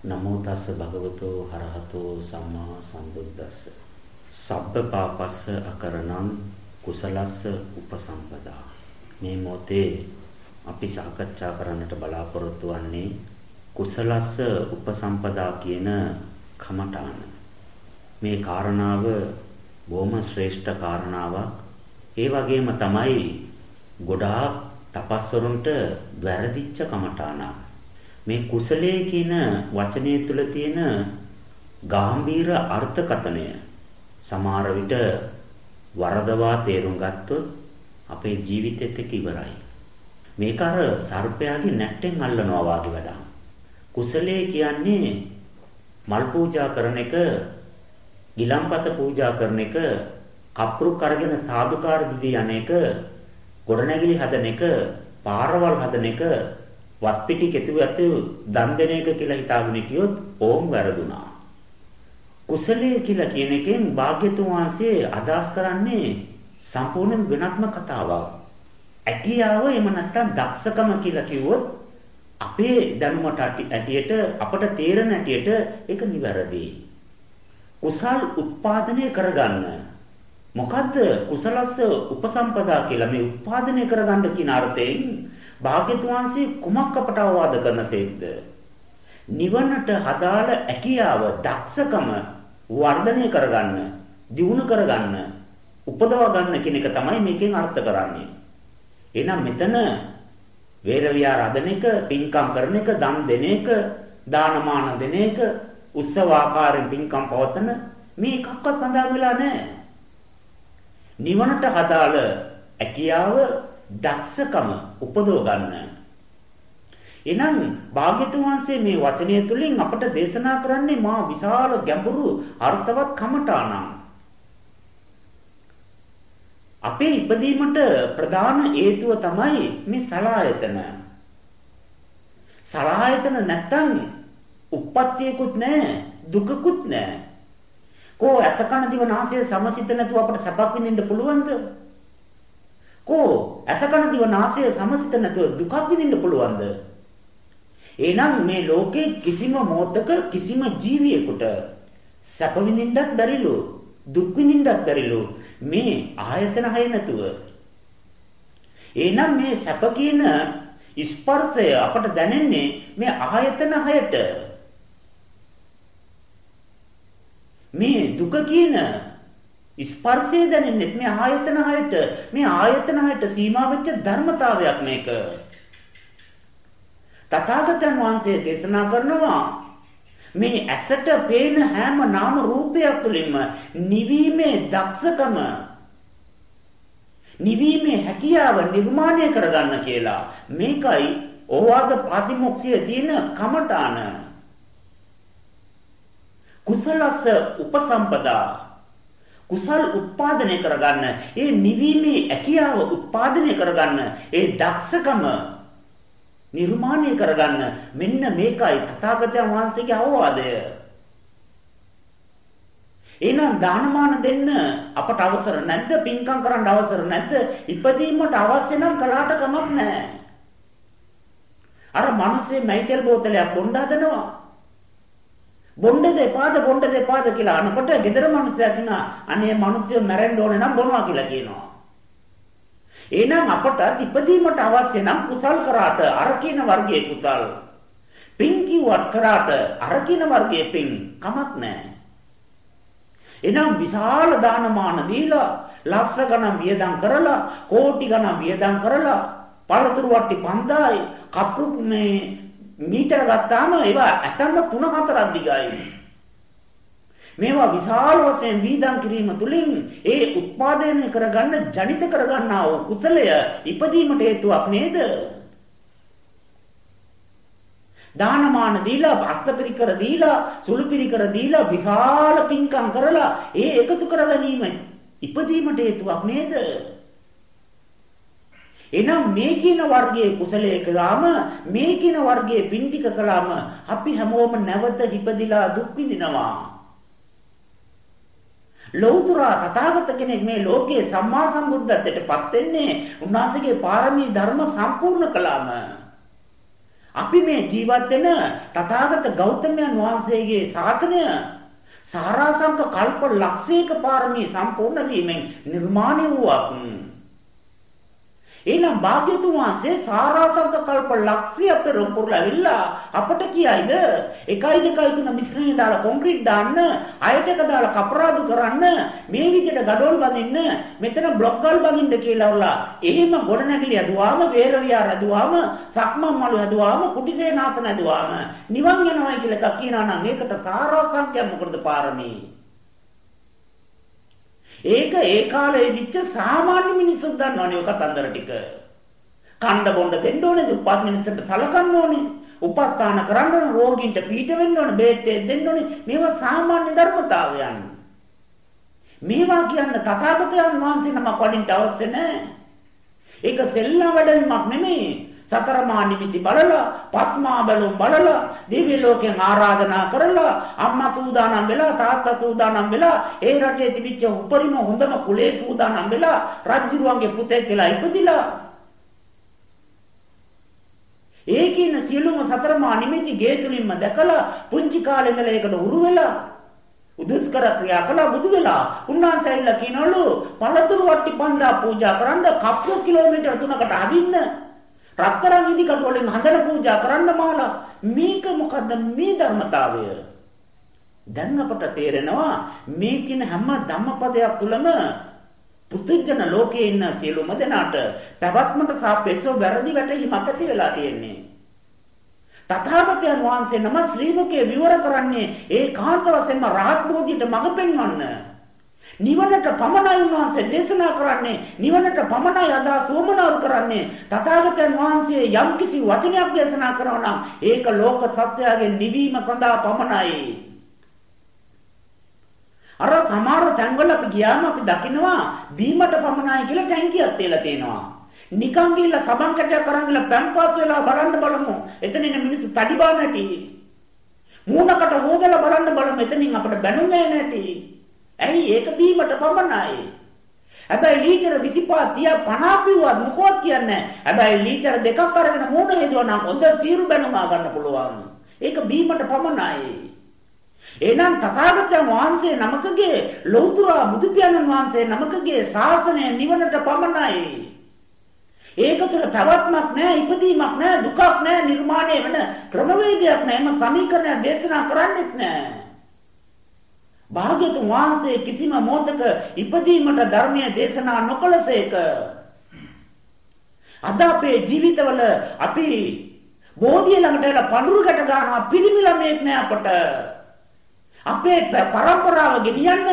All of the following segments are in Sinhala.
නමෝ තස්ස භගවතෝ හරහතෝ සම්මා සම්බුද්දස්ස. සබ්බ පාපස්ස අකරණං කුසලස්ස උපසම්පදා. මේ මොතේ අපි සාකච්ඡා කරන්නට බලාපොරොත්තු වන්නේ කුසලස්ස උපසම්පදා කියන කමඨාන. මේ කාරණාව බොහොම ශ්‍රේෂ්ඨ කාරණාවක්. ඒ වගේම තමයි ගොඩාක් තපස්වරුන්ට වැරදිච්ච කමඨානක්. මේ කුසලයේ කියන වචනය තුල තියෙන ගැඹීර අර්ථකතනය සමහර විට වරදවා තේරුම් ගත්තොත් අපේ ජීවිතෙත් එක්ක ඉවරයි. මේක අර සර්පයාගේ නැට්ටෙන් අල්ලනවා වගේ වැඩක්. කුසලයේ කියන්නේ මල් පූජා කරන එක, ගිලම්පස පූජා කරන එක, කප්රුක් අරගෙන සාදුකාර දිදී යන එක, ගොඩනැගිලි හදන එක, පාරවල් හදන එක වත් පිටි කෙතුවත දන් දෙන එක කියලා හිතාගෙන හිටියොත් ඕම් වැරදුනා. කුසලයේ කියලා කියන එකෙන් භාග්‍යතුන් වහන්සේ අදහස් කරන්නේ සම්පූර්ණ වෙනත්ම කතාවක්. ඇකියාව එහෙම නැත්නම් දක්ෂකම කියලා කිව්වොත් අපේ දැනුමට ඇටියට අපට තේරෙන ඇටියට ඒක නිවැරදි. කුසල් උත්පාදනය කරගන්න. මොකද්ද කුසලස්ස උපසම්පදා කියලා මේ උත්පාදනය කරගන්න කියන අර්ථයෙන් භාග්‍යතුන් වහන්සේ කුමක් අපට අවවාද කරනසේක්ද? නිවනට හදාළ ඇකියාව, දක්ෂකම වර්ධනය කරගන්න, දියුණු කරගන්න, උපදවා ගන්න කියන එක තමයි මේකෙන් අර්ථ කරන්නේ. එහෙනම් මෙතන වේර විහාර හදන එක, පින්කම් කරන එක, දම් දෙන එක, දානමාන දෙන එක, උත්සව ආකාරයෙන් පින්කම් පවතන මේ එකක්වත් සඳහන් වෙලා නැහැ. නිවනට හදාළ ඇකියාව දක්ෂකම උපදව ගන්න. එහෙනම් භාග්‍යතුන් වහන්සේ මේ වචනය තුලින් අපට දේශනා කරන්නේ මා විශාල ගැඹුරු අර්ථවත් කමඨාණන්. අපේ ඉපදීමට ප්‍රධාන හේතුව තමයි මේ සලායතන. සලායතන නැත්තම් උප්පත්තියකුත් නැහැ දුකකුත් නැහැ. කෝ අසකන දිව නාසය සමසිත නැතුව අපට සපක් විඳින්න පුළුවන්ද? කෝ අසකන දිව නාසය සමසිත නැතුව දුකක් විඳින්න පුළුවන්ද? එහෙනම් මේ ලෝකේ කිසිම මොහතක කිසිම ජීවියෙකුට සැප විඳින්නත් බැරිලු දුක් විඳින්නත් බැරිලු මේ ආයතන හය නැතුව. එහෙනම් මේ සැප කියන ස්පර්ශය අපට දැනෙන්නේ මේ ආයතන හයට. මේ දුක කියන ස්පර්ශය දැනෙන්නේ මේ ආයතන හයට. මේ ආයතන හයට සීමා වෙච්ච ධර්මතාවයක් මේක. තථාගතයන් වහන්සේ දේශනා කරනවා මේ ඇසට පේන හැම නාම රූපයක් තුළින්ම නිවීමේ දක්ෂකම නිවීමේ හැකියාව නිර්මාණය කරගන්න කියලා. මේකයි ඕවාද ප්‍රතිමොක්ෂය තියෙන කමඨාන. කුසලස්ස උපසම්පදා. කුසල් උත්පාදනය කරගන්න ඒ නිවීමේ හැකියාව උත්පාදනය කරගන්න ඒ දක්ෂකම නිර්මාණය කරගන්න. මෙන්න මේකයි තථාගතයන් වහන්සේගේ අවවාදය. එහෙනම් දානමාන දෙන්න අපට අවසර නැද්ද? පින්කම් කරන්න අවසර නැද්ද? ඉපදීමට අවශ්‍ය නම් කලාට කමක් නැහැ. අර මිනිස්සේ මයිකල් බෝතලයක් බොණ්ඩ හදනවා. බොණ්ඩ දෙපාද බොණ්ඩ දෙපාද කියලා අනකොට ගෙදර මිනිස්සයා කියනවා අනේ මිනිස්සු මැරෙන්න ඕනේ නම් බොනවා කියලා කියනවා. එහෙනම් අපට ඉපදීමට අවශ්‍ය නම් කුසල් කරාට අර කියන වර්ගයේ කුසල් පින් කිව්වත් කරාට අර කියන වර්ගයේ පින් කමක් නැහැ. එනම් විශාල දානමාන දීලා ලක්ෂ ගණන් වියදම් කරලා කෝටි ගණන් වියදම් කරලා පළතුරු වට්ටි 5000යි කප්පු මේ මීටර ගත්තාම ඒවා ඇතන්න 3 4ක් දිගයි. මේවා විශාල වශයෙන් වීදම් කිරීම තුළින් ඒ උත්පාදනය කරගන්න ජනිත කරගන්නා වූ කුසලය ඉපදීමට හේතුවක් නේද? දානමාන දීලා අත්පිරිකර දීලා සුළුපිරිකර දීලා විශාල පින්කම් කරලා ඒ එකතු කර ගැනීම ඉපදීමට හේතුවක් නේද? එහෙනම් මේ කියන වර්ගයේ කුසලයේ කළාම මේ කියන වර්ගයේ පින් ටික කළාම අපි හැමෝම නැවත හිපදිලා දුක් විඳිනවා. ලෞතර තථාගත කෙනෙක් මේ ලෝකයේ සම්මා සම්බුද්ධත්වයට පත් වෙන්නේ උන්වහන්සේගේ පාරමී ධර්ම සම්පූර්ණ කළාම. අපි මේ ජීවත් වෙන තථාගත ගෞතමයන් වහන්සේගේ ශාසනය සාරාංශක කල්ප ලක්ෂයක පාරමී සම්පූර්ණ වීමෙන් නිර්මාණය වූවක්. එහෙනම් භාග්‍යතුන් වහන්සේ සාරාංශක කල්ප ලක්ෂය පෙරම්පුරලාවිලා අපට කියයිද? 1 2 3 මිශ්‍රණය දාලා කොන්ක්‍රීට් දාන්න අයට එක දාලා කපරාදු කරන්න මේ විදිහට gadol බඳින්න මෙතන බ්ලොක් ගල් බඳින්න කියලා වලා එහෙම ගොඩනැගිලි හදුවාම වේර විහාර හදුවාම සක්මන් මළු හදුවාම කුටිසේනාසන හදුවාම නිවන් යනවා කියලා එකක් කියනවා නම් ඒකට සාරාංශයක් මොකද පාරමී? ඒක ඒ කාලේ විච්ච සාමාන්‍ය මිනිස්සුත් දන්නවනේ ඔය කතන්දර ටික. කණ්ඩ බොණ්ඩ දෙන්න ඕනේ, උපත් මිනිස්සුන්ට සලකන්න ඕනේ. උපස්ථාන කරන්න ඕනේ, රෝගීන්ට පීඩ වෙන්න ඕනේ, බේත් දෙන්න ඕනේ. මේවා සාමාන්‍ය ධර්මතාවයන්. මේවා කියන්න තථාගතයන් වහන්සේ නමක් වඩින්න අවශ්‍ය නැහැ. ඒක සෙල්ලම් වැඩමක් නෙමෙයි. සතර මා නිමිති බලලා පස්මා බැලුම් බලලා දිව්‍ය ලෝකෙන් ආරාධනා කරලා අම්මා සූදානම් වෙලා තාත්තා සූදානම් වෙලා ඒ රටේ තිබිච්ච උපරිම හොඳම කුලේ සූදානම් වෙලා රජුරුවන්ගේ පුතෙක් කියලා ඉපදිලා. ඒකින සියලුම සතර මා නිමිති ගේ තුලින්ම දැකලා පුංචි කාලේ ඉඳලා ඒකට උරු වෙලා උදුස්කර ක්‍රියා කළා බුදු වෙලා. උන්වහන්සේ ඇවිල්ලා කියනවලු පළතුරු වට්ටි පන්දා පූජා කරන්න කප්පු කිලෝමීටර් 3කට අදින්න රත්තරන් ඉදි කටු වලින් හඳන පූජා කරන්න මාලා. මේක මොකද්ද? මේ ධර්මතාවය. දැන් අපට තේරෙනවා මේකින හැම ධම්මපදයක් තුළම පුදුජන ලෝකයේ ඉන්න සියලුම දෙනාට පැවැත්මට සාපේක්ෂව වැරදි වැටහීමක් ඇති වෙලා තියෙන්නේ. තථාගතයන් වහන්සේ නම ශ්‍රී මුකේ විවර කරන්නේ ඒ කාන්ත වශයෙන්ම රහත් බෝධියට මඟ පෙන්වන්න. නිවනට පමණයි උන්වහන්සේ දේශනා කරන්නේ. නිවනට පමණයි අදා සෝමනාරු කරන්නේ. තථාගතයන් වහන්සේ යම්කිසි වචනයක් දේශනා කරනවා නම් ඒක ලෝක සත්‍යයේ නිවීම සඳහා පමණයි. අර සමහර තැන්වල අපි ගියාම අපි දකිනවා බීමට පමණයි කියලා ටැංකියක් තියලා තියෙනවා. නිකන් ගිහලා සබන් කැටයක් අරන් ගිහලා පැම්පාස් වෙලා බලන්න බලමු. එතන ඉන්න මිනිස්සු තඩි බා නැටි. මූණකට හොදලා බලන්න බලමු. එතනින් අපිට බැනුම් නැති ඇයි ඒක බීමට පමණයි. හැබැයි ලීටර 25 30 50 පිව්වත් මොකවත් කියන්නේ හැබැයි ලීටර දෙකක් අරගෙන මූණ හේදුවා නම් හොඳ සීරු බැනුම ගන්න පුළුවන්. ඒක බීමට පමණයි. එහෙනම් තථාගතයන් වහන්සේ නමකගේ ලෞතර බුදු පියාණන් වහන්සේ නමකගේ ශාසනය නිවනට පමණයි. ඒක තුළ පැවැත්මක් නැහැ, ඉපදීමක් නැහැ, දුකක් නැහැ, නිර්මාණය වෙන ක්‍රමවේදයක් නැහැ. එම සමීකරණය දේශනා කරන්නේත් නැහැ. භාග්‍යතුන් වහන්සේ කිසිම මොහතක ඉපදීමට ධර්මයේ දේශනා නොකළසේක. අද අපේ ජීවිතවල අපි බෝධිය ළඟට එලා පඳුරකට ගන්නවා පිළිමි ළමෙක් නෑ අපට. අපේ પરම්පරාව ගෙනියන්න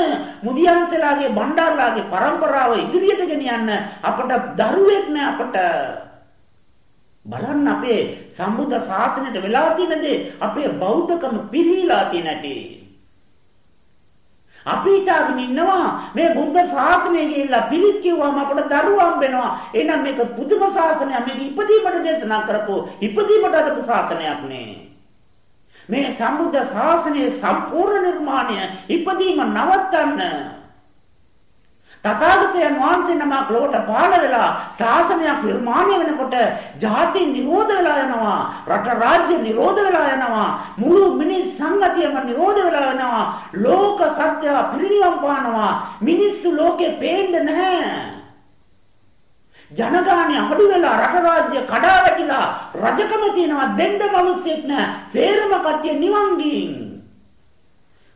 මුදියන්සලාගේ බණ්ඩාරලාගේ પરම්පරාව ඉදිරියට ගෙනියන්න අපට දරුවෙක් නෑ අපට. බලන්න අපේ සම්බුද්ධ ශාසනයට වෙලා තියෙන දේ අපේ බෞද්ධකම පිරීලා තියෙන ඇටි. අපි හිතාගෙන ඉන්නවා මේ බුද්ධ ශාසනය ගිහිල්ලා පිළිත් කිව්වම අපට දරුවම් වෙනවා. එහෙනම් මේක පුදුම ශාසනයක්. මේක ඉපදීමට දේශනා කරපු ඉපදීමට අදපු ශාසනයක් නේ. මේ සම්බුද්ධ ශාසනයේ සම්පූර්ණ නිර්මාණය ඉපදීම නවත්තන්න තථාගතයන් වහන්සේ නමක් ලෝකට පහළ වෙලා ශාසනයක් නිර්මාණය වෙනකොට ජාති නිරෝධ වෙලා යනවා රට රාජ්‍ය නිරෝධ වෙලා යනවා මුළු මිනිස් සංගතියම නිරෝධ වෙලා යනවා ලෝක සත්‍ය පිරිනිවන් පානවා මිනිස්සු ලෝකේ පේන්නේ නැහැ. ජනගහණය අඩු වෙලා රට රාජ්‍ය කඩා වැටිලා රජකම තියනවා දෙන්න මිනිස්සෙක් නැහැ. සේරම කට්ටිය නිවන් ගින්.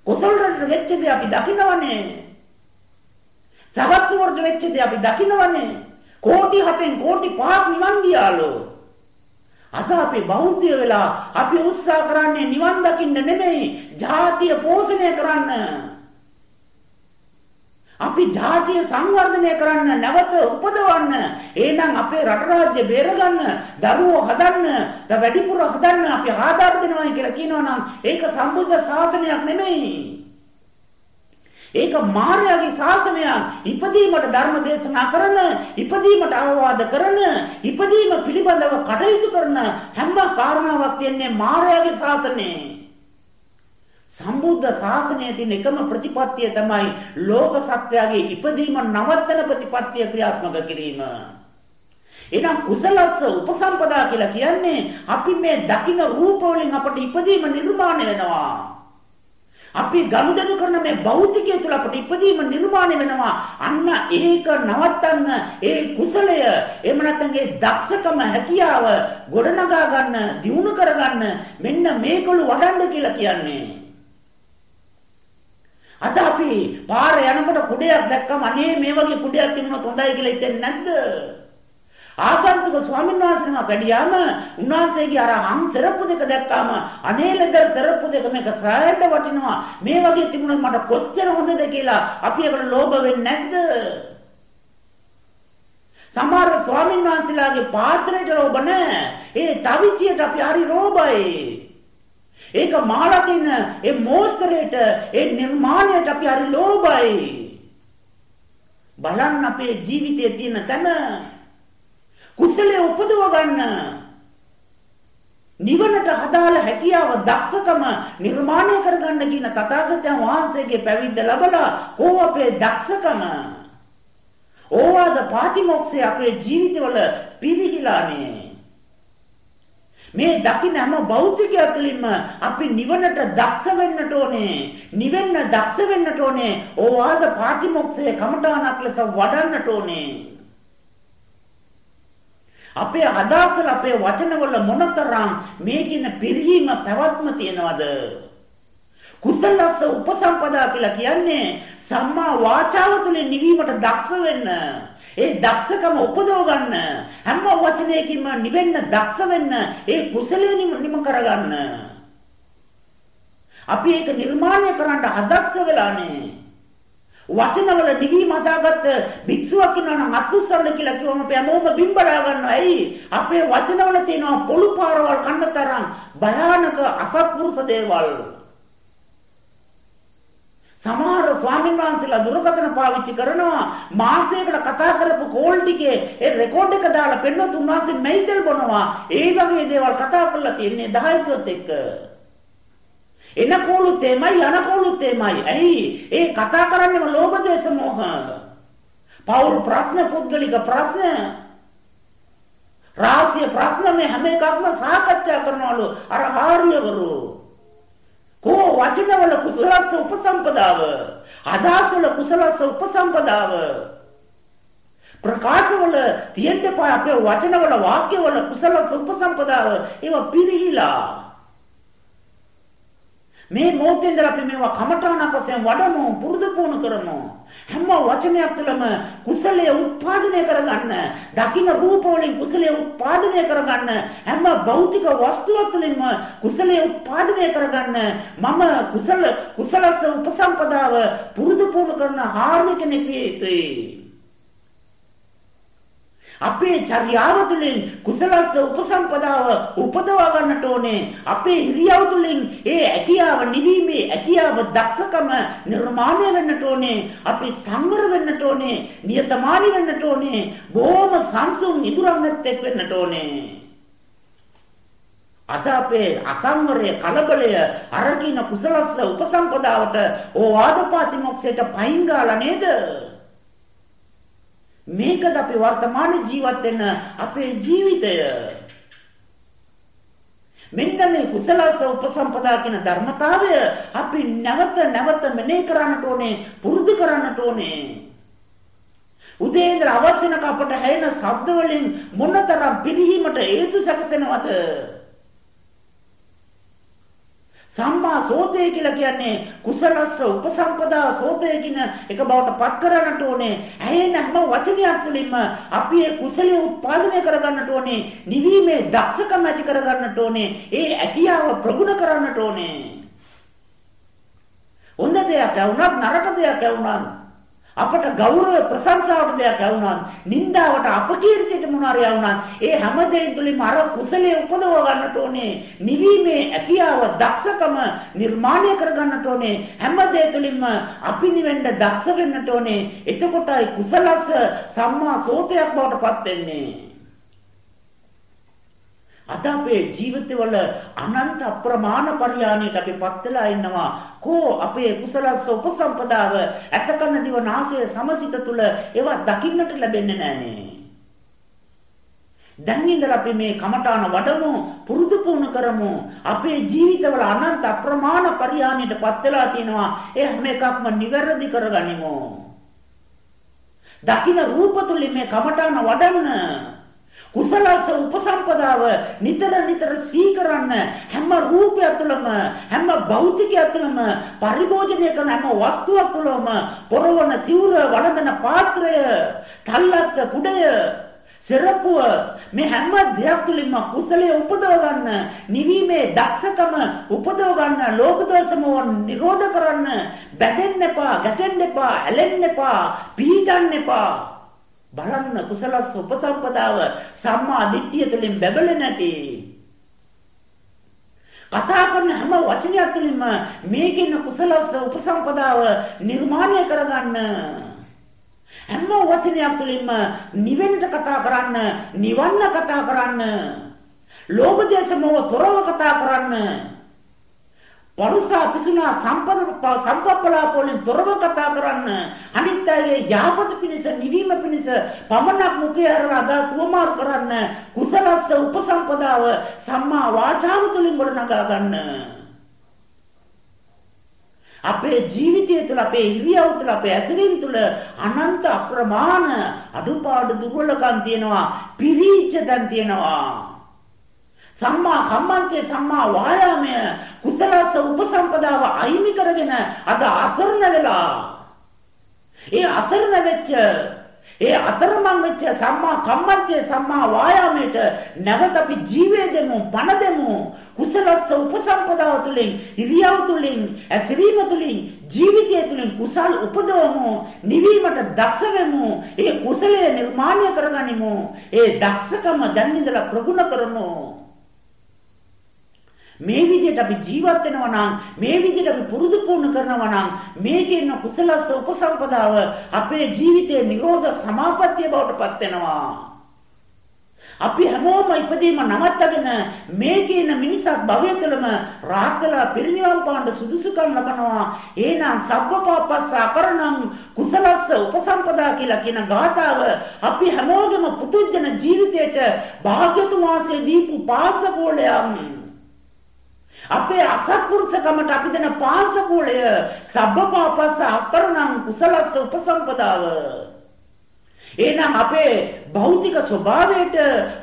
කොසල් රට වෙච්ච දේ අපි දකිනවනේ. සවැත් නුවරට වෙච්ච දේ අපි දකිනවනේ. කෝටි 7න් කෝටි 5ක් නිවන් ගියාලු. අද අපි බෞද්ධය වෙලා අපි උත්සාහ කරන්නේ නිවන් දකින්න නෙමෙයි, ජාතිය පෝෂණය කරන්න. අපි ජාතිය සංවර්ධනය කරන්න නැවත උපදවන්න එහෙනම් අපේ රට රාජ්‍ය බේරගන්න දරුවෝ හදන්න ද වැඩිපුර හදන්න අපි ආධාර දෙනවා කියලා කියනවා නම් ඒක සම්බුද්ධ ශාසනයක් නෙමෙයි ඒක මායාවේ ශාසනයක් ඉපදීමට ධර්ම දේශනා කරන ඉපදීමට අවවාද කරන ඉපදීම පිළිබඳව කටයුතු කරන හැම කාරණාවක් තියන්නේ මායාවේ ශාසනයේ සම්බුද්ධ ශාසනයේ තියෙන එකම ප්‍රතිපත්තිය තමයි ලෝක සත්‍යයේ ඉපදීම නවත්තන ප්‍රතිපත්තිය ක්‍රියාත්මක කිරීම. එහෙනම් කුසලස්ස උපසම්පදා කියලා කියන්නේ අපි මේ දකින රූප වලින් අපට ඉපදීම නිර්මාණය වෙනවා. අපි ගනුදෙනු කරන මේ භෞතිකය තුළ අපට ඉපදීම නිර්මාණය වෙනවා. අන්න ඒක නවත්තන්න ඒ කුසලය එහෙම නැත්නම් ඒ දක්ෂකම හැකියාව ගොඩනගා ගන්න, දියුණු කර ගන්න මෙන්න මේකළු වඩන්න කියලා කියන්නේ. අද අපි පාර යනකොට කුඩයක් දැක්කම අනේ මේ වගේ කුඩයක් තිබුණොත් හොඳයි කියලා හිතෙන්නේ නැද්ද? ආගන්තුක ස්වාමීන් වහන්සේම වැඩියාම උන්වහන්සේගේ අර හම් සරප්පු දෙක දැක්කාම අනේ ලෙදර් සරප්පු දෙක මේක සෑහෙන්න වටිනවා. මේ වගේ තිබුණොත් මට කොච්චර හොඳද කියලා අපි ඒකට ලෝභ වෙන්නේ නැද්ද? සමහර ස්වාමීන් වහන්සේලාගේ පාත්‍රයට ලෝභ නැහැ. ඒ තවිචියට අපි හරි ලෝභයි. ඒක මහලා තියෙන ඒ මෝස්තරයට ඒ නිර්මාණයට අපි හරි ලෝභයි. බලන්න අපේ ජීවිතයේ තියෙන තැන කුසලයේ උපදව ගන්න. නිවනට හදාළ හැකියාව දක්ෂකම නිර්මාණය කරගන්න කියන තථාගතයන් වහන්සේගේ පැවිද්ද ලැබලා ඕ අපේ දක්ෂකම. ඕවාද පාතිමොක්ෂය අපේ ජීවිතවල පිරිහිලානේ. මේ දකින්න හැම භෞතිකය තුළින්ම අපි නිවනට දක්ෂ වෙන්නට ඕනේ. නිවෙන්න දක්ෂ වෙන්නට ඕනේ. ඕවාද පාතිමොක්ෂය කමඨානක් ලෙස වඩන්නට ඕනේ. අපේ අදහසල අපේ වචනවල මොනතරම් මේ කියන පිරිහීම පැවැත්ම තියනවද? කුසලස්ස උපසම්පදා කියලා කියන්නේ සම්මා වාචාව තුළින් නිවීමට දක්ෂ වෙන්න. ඒ දක්ෂකම උපදව ගන්න. හැම වචනයකින්ම නිවෙන්න දක්ෂ වෙන්න. ඒ කුසලෙ නිම කරගන්න. අපි ඒක නිර්මාණය කරන්න හදක්ෂ වෙලානේ. වචනවල නිවීම හදාගත්ත භික්ෂුවක් ඉන්නවා නම් අත්උස්සන්න කියලා කිව්වම අපි හැමෝම බිම්බලා ගන්නවා. ඇයි? අපේ වචනවල තියෙනවා පොළු පාරවල් කන්න තරම් භයානක අසත්පුරුෂ දේවල්. සමහර ස්වාමීන් වහන්සේලා දුරකථන පාවිච්චි කරනවා මාසයකට කතා කරපු කෝල් ටිකේ ඒ රෙකෝඩ් එක දාලා පෙන්නන තුන්වහන්සේ මෙයිතල් බොනවා. ඒ වගේ දේවල් කතා කරලා තියන්නේ 10 එක්ක. එනකොළුත් එමයි යනකොළුත් එමයි. ඇයි? ඒ කතා කරන්නේම ලෝභ දේශ මොහ. පෞල් ප්‍රශ්න පුද්ගලික ප්‍රශ්න රාශිය ප්‍රශ්න මේ හැම එකක්ම සාකච්ඡා කරනවලු අර ආර්යවරු. කෝ වචනවල කුසලස්ස උපසම්පදාව. අදාසවල කුසලස්ස උපසම්පදාව. ප්‍රකාශවල තියෙන්න පා අපේ වචනවල වාක්‍යවල කුසලස්ස උපසම්පදාව ඒවා පිරිහිලා මේ මොහොතෙන්ද අපි මේවා කමඨාණක් වශයෙන් වඩමු පුරුදු පුහුණු කරමු. හැම වචනයක් තුළම කුසලයේ උත්පාදනය කරගන්න දකින්න රූප වලින් කුසලයේ උත්පාදනය කරගන්න හැම භෞතික වස්තුවක් තුළින්ම කුසලයේ උත්පාදනය කරගන්න මම කුසල කුසලස උපසම්පදාව පුරුදු පුහුණු කරන හාර්මික කෙනෙක් විය යුතුයි. අපේ චර්යාව තුළින් කුසලස්ස උපසම්පදාව උපදවා ගන්නට ඕනේ. අපේ ඉරියව් තුළින් ඒ ඇකියාව නිවීමේ ඇකියාව දක්ෂකම නිර්මාණය වෙන්නට ඕනේ. අපි සංවර වෙන්නට ඕනේ. නියතමානී වෙන්නට ඕනේ. බොහොම සංසුන් ඉදුරංගත් එක් වෙන්නට ඕනේ. අද අපේ අසංවරය කලබලය අරකින කුසලස්ස උපසම්පදාවට ඕ ආදපාති මොක්ෂයට පයින් ගාලා නේද? මේකද අපි වර්තමාන ජීවත් වෙන අපේ ජීවිතය. මෙන්න මේ කුසලස උපසම්පදා කියන ධර්මතාවය අපි නැවත නැවත මෙනෙහි කරන්නට ඕනේ, පුරුදු කරන්නට ඕනේ. උදේ ඉඳලා අවස් වෙනක අපට හැයෙන ශබ්ද වලින් මොනතරම් පිළිහිමට හේතු සැකසෙනවද? සම්මා සෝතේ කියලා කියන්නේ කුසලස්ස උපසම්පදා සෝතේ කියන එක බවට පත් කරගන්නට ඕනේ. ඇහෙන හැම වචනයක් තුළින්ම අපි ඒ කුසලයේ උත්පාදනය කරගන්නට ඕනේ. නිවීමේ දක්ෂකම ඇති කරගන්නට ඕනේ. ඒ ඇකියාව ප්‍රගුණ කරන්නට ඕනේ. හොඳ දෙයක් වුණත් නරක දෙයක් වුණත් අපට ගෞරව ප්‍රශංසාවට දෙයක් ඇවුනත් නින්දාවට අපකීර්තියට මොනාරය වුණත් ඒ හැම දෙයින් තුලින්ම අර කුසලයේ උපදව ගන්නට ඕනේ නිවීමේ ඇකියාව දක්ෂකම නිර්මාණය කර ගන්නට ඕනේ. හැම දෙය තුලින්ම අපි නිවෙන්න දක්ෂ වෙන්නට ඕනේ. එතකොටයි කුසලස සම්මා සෝතයක් බවට පත් වෙන්නේ. අද අපේ ජීවිතවල අනන්ත අප්‍රමාණ පරිහානියට අපිපත් වෙලා ඉන්නවා. කෝ අපේ කුසලස්ස උපසම්පදාව අසකන දිව නාසය සමසිත තුල ඒවා දකින්නට ලැබෙන්නේ නැහනේ. දැන් ඉඳලා අපි මේ කමඨාන වඩමු පුරුදු පුහුණු කරමු අපේ ජීවිතවල අනන්ත අප්‍රමාණ පරිහානියටපත් වෙලා තියෙනවා ඒ හැම එකක්ම නිවැරදි කරගනිමු දකින්න රූප තුලින් මේ කමඨාන වඩන්න කුසලස උපසම්පදාව නිතර නිතර සීකරන්න හැම රූපය තුළම හැම භෞතිකය තුළම පරිභෝජනය කරන හැම වස්තුවක් තුළම පොරවන සිවුර වළඳන පාත්‍රය තල්ලත් කුඩය සරපුව මේ හැම දෙයක් තුළින්ම කුසලයේ උපදව ගන්න නිවීමේ දක්ෂකම උපදව ගන්න ලෝභ දෝෂම නිරෝධ කරන්න බැඳෙන්න එපා ගැටෙන්න එපා ඇලෙන්න එපා පිහිටන්න එපා. බලන්න කුසලස් උපසම්පදාව සම්මා දිට්ඨිය තුළින් බැබලෙ නැටි. කතා කරන හැම වචනයක් තුළින්ම මේකින කුසලස් උපසම්පදාව නිර්මාණය කරගන්න. හැම වචනයක් තුළින්ම නිවෙන්නට කතා කරන්න, නිවන්න කතා කරන්න, ලෝභ දේශ මොහ තොරව කතා කරන්න. පරුසා පිසුනා සම්පත සම්පප්පලාප වලින් තොරව කතා කරන්න. අනිත් අයගේ යාපත පිණිස නිවීම පිණිස පමණක් මුඛය හරලා අදා සුවමාර කරන්න. කුසලස්ස උපසම්පදාව සම්මා වාචාව තුළින් ගොඩනගා ගන්න. අපේ ජීවිතය තුළ අපේ ඉරියව් තුළ අපේ ඇසුරින් තුළ අනන්ත අප්‍රමාණ අඩුපාඩු දුර්වලකම් තියෙනවා පිරිච්ච දන් තියෙනවා සම්මා කම්මන්තේ සම්මා වායාමය කුසලස උපසම්පදාව අයිමි කරගෙන අද අසරණ වෙලා. ඒ අසරණ වෙච්ච ඒ අතරමං වෙච්ච සම්මා කම්මන්තේ සම්මා වායාමයට නැවත අපි ජීවේ දෙමු පණ දෙමු. කුසලස්ස උපසම්පදාව තුළින් ඉරියව් තුළින් ඇසිරීම තුළින් ජීවිතය තුළින් කුසල් උපදවමු නිවීමට දක්ෂ වෙමු. ඒ කුසලය නිර්මාණය කරගනිමු. ඒ දක්ෂකම දැන් ඉඳලා ප්‍රගුණ කරමු. මේ විදිහට අපි ජීවත් වෙනවා නම් මේ විදිහට අපි පුරුදු පුහුණු කරනවා නම් මේකේ ඉන්න කුසලස්ස උපසම්පදාව අපේ ජීවිතයේ නිරෝධ සමාපත්තිය බවට පත් වෙනවා. අපි හැමෝම ඉපදීම නවත්තගෙන මේකේ ඉන්න මිනිසත් භවය තුළම රාහතලා පිරිනිවන් පාන්න සුදුසුකම් ලබනවා. එහෙනම් සබ්බපාපස්ස අකරණං කුසලස්ස උපසම්පදා කියලා කියන ගාථාව අපි හැමෝගෙම පුදුජන ජීවිතයට භාග්‍යතුන් වහන්සේ දීපු පාසකෝලයක්. අපේ අසත්පුරුෂකමට අපි දෙන පාසකෝලය සබ්බපාපස්ස අකරණං කුසලස්ස උපසම්පදාව. එහෙනම් අපේ භෞතික ස්වභාවයට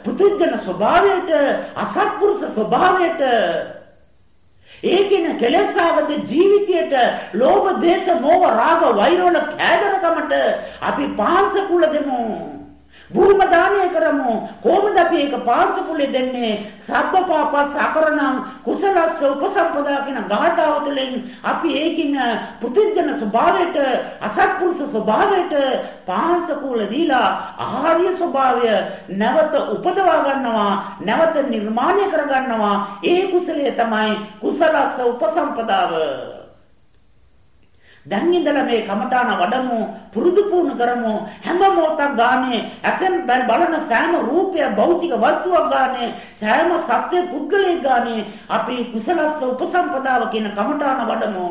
පුදුජන ස්වභාවයට අසත්පුරුෂ ස්වභාවයට ඒකින කෙලෙසාවද ජීවිතයට ලෝභ දේශ මොහ රාග වෛර වල කෑදරකමට අපි පාංශකුල දෙමු. භූම දානය කරමු. කොහොමද අපි ඒක පාංශකුලේ දෙන්නේ? සබ්බපාපස් අකරණං කුසලස්ස උපසම්පදා කියන ගාථාව තුළින් අපි ඒකින පුදුජන ස්වභාවයට අසත්පුරුෂ ස්වභාවයට පාංශකුල දීලා ආර්ය ස්වභාවය නැවත උපදවා ගන්නවා නැවත නිර්මාණය කර ගන්නවා ඒ කුසලයේ තමයි කුසලස්ස උපසම්පදාව. දැන් ඉඳලා මේ කමඨාන වඩමු පුරුදු පුහුණු කරමු. හැම මොහොතක් ගානේ ඇසෙන් බලන සෑම රූපය භෞතික වස්තුවක් ගානේ සෑම සත්‍ය පුද්ගලයෙක් ගානේ අපි කුසලස්ස උපසම්පදාව කියන කමඨාන වඩමු.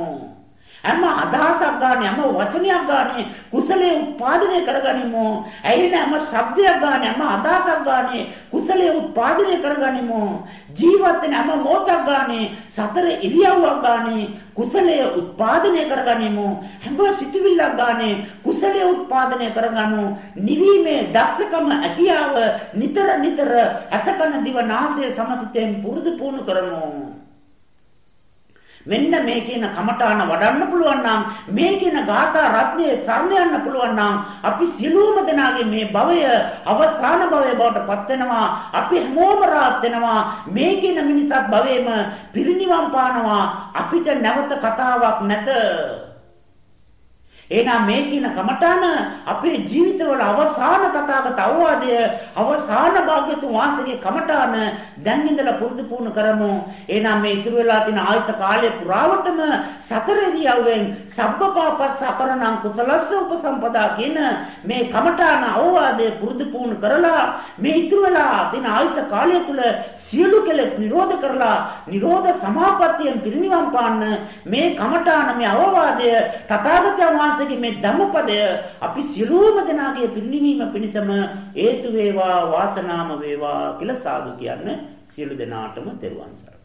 හැම අදහසක් ගානේ හැම වචනයක් ගානේ කුසලයේ උත්පාදනය කරගනිමු. ඇයින හැම ශබ්දයක් ගානේ හැම අදහසක් ගානේ කුසලයේ උත්පාදනය කරගනිමු. ජීවත් වෙන හැම මොහොතක් ගානේ සතර ඉරියව්වක් ගානේ කුසලයේ උත්පාදනය කරගනිමු. හැම සිතුවිල්ලක් ගානේ කුසලයේ උත්පාදනය කරගනු. නිවීමේ දක්ෂකම ඇතියාව නිතර නිතර අසකන දිව නාසය සමසිතෙන් පුරුදු පුහුණු කරමු. මෙන්න මේ කියන කමඨාන වඩන්න පුළුවන් නම් මේ කියන ගාථා රත්නයේ සරණ යන්න පුළුවන් නම් අපි සියලුම දෙනාගේ මේ භවය අවසාන භවය බවට පත් වෙනවා. අපි හැමෝම රාත් වෙනවා. මේ කියන මිනිසත් භවයේම පිරිනිවන් පානවා. අපිට නැවත කතාවක් නැත. එහෙනම් මේ කියන කමඨාන අපේ ජීවිතවල අවසාන තථාගත අවවාදය අවසාන භාග්‍යතුන් වහන්සේගේ කමඨාන දැන් ඉඳලා පුරුදු පුහුණු කරමු. එහෙනම් මේ ඉතුරු වෙලා තියෙන ආයස කාලය පුරාවටම සතර ඉරියව්වෙන් සබ්බපාපස්ස අපරණං කුසලස්ස උපසම්පදා කියන මේ කමඨාන අවවාදය පුරුදු පුහුණු කරලා මේ ඉතුරු වෙලා තියෙන ආයස කාලය තුල සියලු කෙලෙස් නිරෝධ කරලා නිරෝධ සමාපත්තියෙන් පිරිනිවන් පාන්න මේ කමඨාන මේ අවවාදය තථාගතයන් වහන්සේ වහන්සේගේ මේ ධම්මපදය අපි සියලුම දෙනාගේ පිළිවීම පිණිසම හේතු වේවා වාසනාම වේවා කියලා සාදු කියන්නේ සියලු දෙනාටම තෙරුවන් සරණයි.